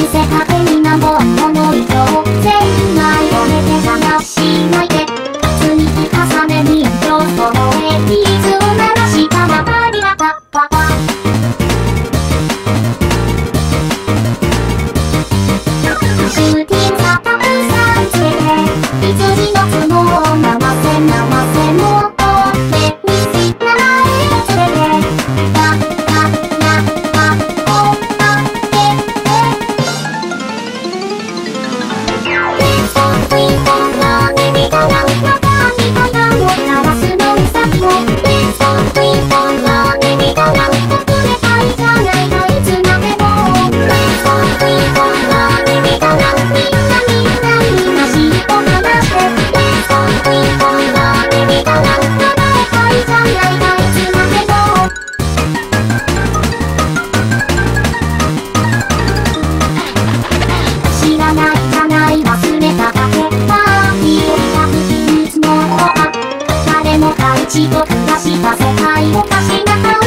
見せたくいなもののを出した世界おかしなさい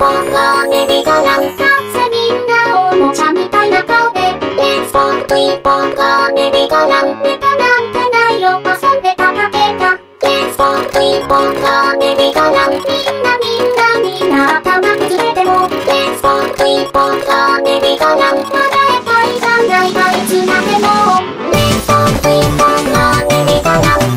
僕はネビがなん。セミんなおもちゃみたいな顔で。レッポンクイポンがネビがなん。ネタなんてないよ遊んでただけだ。レッポンクイポンがネビがなん。みんなみんなみんな頭くじれても。レッポンクイポンがネビがなん。まだえたいじゃないがいつまでも。レッポンクイポンがネビがなん。